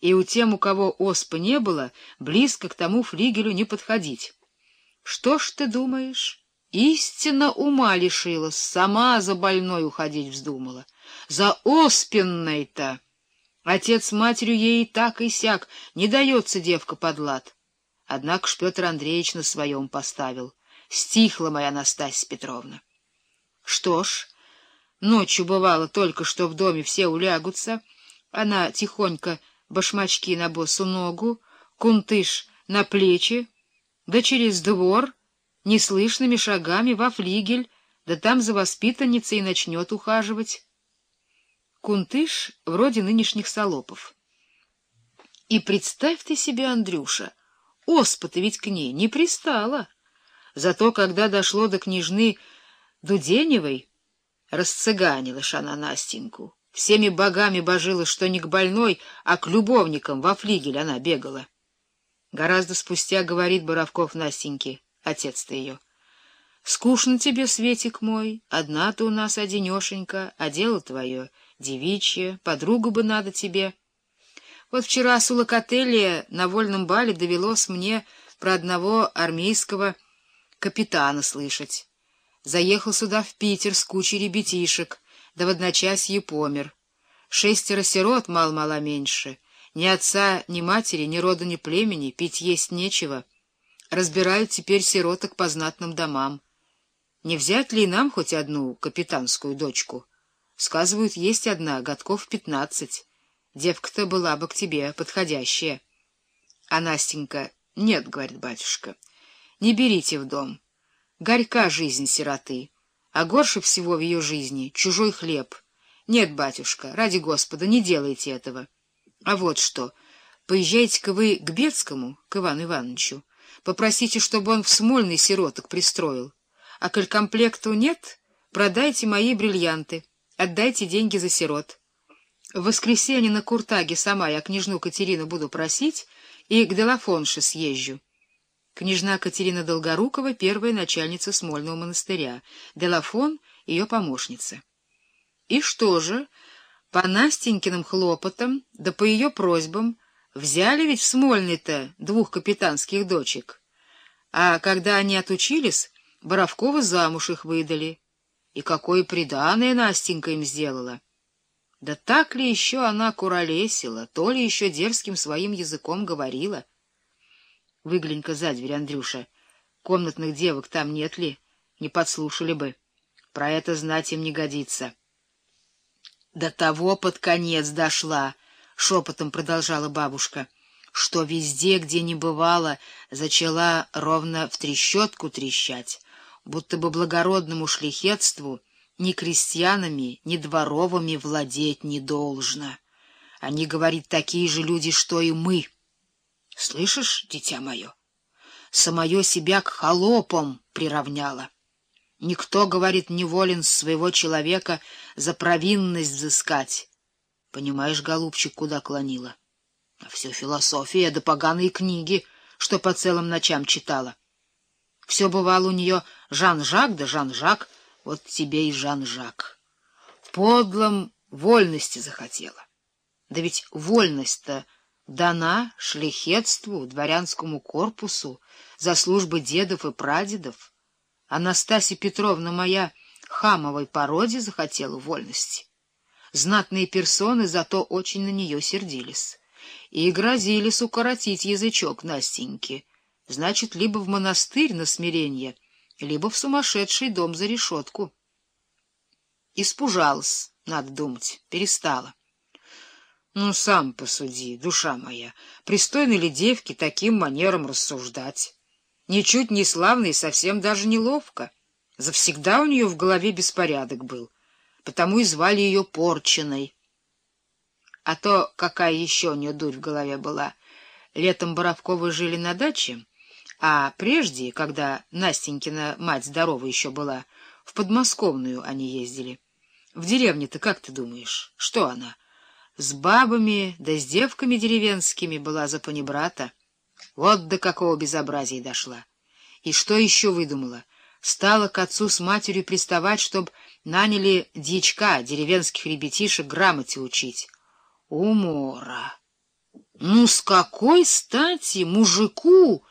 и у тем, у кого оспы не было, близко к тому флигелю не подходить. Что ж ты думаешь? Истинно ума лишилась, сама за больной уходить вздумала. За оспенной-то! Отец с матерью ей так и сяк, не дается девка под лад. Однако ж Петр Андреевич на своем поставил. Стихла моя Настасья Петровна. Что ж, ночью бывало только, что в доме все улягутся, она тихонько башмачки на босу ногу, кунтыш на плечи, да через двор, неслышными шагами во флигель, да там за воспитанницей начнет ухаживать. Кунтыш вроде нынешних солопов. И представь ты себе, Андрюша, оспа-то ведь к ней не пристала. Зато когда дошло до княжны Дуденевой, расцыганилась она Настеньку. Всеми богами божила, что не к больной, а к любовникам во флигель она бегала. Гораздо спустя говорит Боровков Настеньке, отец-то ее. Скучно тебе, Светик мой, одна ты у нас одинешенька, а дело твое девичье, подругу бы надо тебе. Вот вчера с Улокотелия на вольном бале довелось мне про одного армейского капитана слышать. Заехал сюда в Питер с кучей ребятишек, да в одночасье помер. Шестеро сирот мал-мало меньше. Ни отца, ни матери, ни рода, ни племени, пить есть нечего. Разбирают теперь сироток по знатным домам. Не взять ли нам хоть одну капитанскую дочку? Сказывают, есть одна, годков пятнадцать. Девка-то была бы к тебе подходящая. А Настенька, нет, говорит батюшка, не берите в дом. Горька жизнь сироты, а горше всего в ее жизни чужой хлеб. Нет, батюшка, ради Господа, не делайте этого. А вот что, поезжайте-ка вы к Бецкому, к Ивану Ивановичу, попросите, чтобы он в Смольный сироток пристроил. А коль комплекту нет, продайте мои бриллианты, отдайте деньги за сирот. В воскресенье на Куртаге сама я княжну Катерину буду просить и к Делафонше съезжу. Княжна Катерина Долгорукова — первая начальница Смольного монастыря, Делафон — ее помощница. И что же, по Настенькиным хлопотам, да по ее просьбам, взяли ведь в Смольный-то двух капитанских дочек. А когда они отучились, Боровкова замуж их выдали. И какое приданое Настенька им сделала! Да так ли еще она куролесила, то ли еще дерзким своим языком говорила — Выглянь-ка за дверь, Андрюша. Комнатных девок там нет ли? Не подслушали бы. Про это знать им не годится. До того под конец дошла, — шепотом продолжала бабушка, — что везде, где не бывало, зачала ровно в трещотку трещать, будто бы благородному шлихетству ни крестьянами, ни дворовыми владеть не должно. Они, говорит, такие же люди, что и мы — Слышишь, дитя мое? Самое себя к холопам приравняла. Никто, говорит, не волен своего человека за провинность взыскать. Понимаешь, голубчик, куда клонила? А все философия да поганые книги, что по целым ночам читала. Все бывало у нее Жан-Жак да Жан-Жак, вот тебе и Жан-Жак. Подлом вольности захотела. Да ведь вольность-то дана шляхетству, дворянскому корпусу, за службы дедов и прадедов. Анастасия Петровна моя хамовой породе захотела вольности. Знатные персоны зато очень на нее сердились и грозились укоротить язычок Настеньки, значит, либо в монастырь на смирение, либо в сумасшедший дом за решетку. Испужалась, надо думать, перестала. Ну, сам посуди, душа моя, пристойно ли девке таким манером рассуждать? Ничуть не славно и совсем даже неловко. Завсегда у нее в голове беспорядок был, потому и звали ее Порченой. А то какая еще у нее дурь в голове была. Летом Боровковы жили на даче, а прежде, когда Настенькина мать здорова еще была, в подмосковную они ездили. В деревне-то, как ты думаешь, что она? — с бабами да с девками деревенскими была за панибрата. Вот до какого безобразия дошла. И что еще выдумала? Стала к отцу с матерью приставать, чтоб наняли дьячка, деревенских ребятишек, грамоте учить. Умора! Ну, с какой стати мужику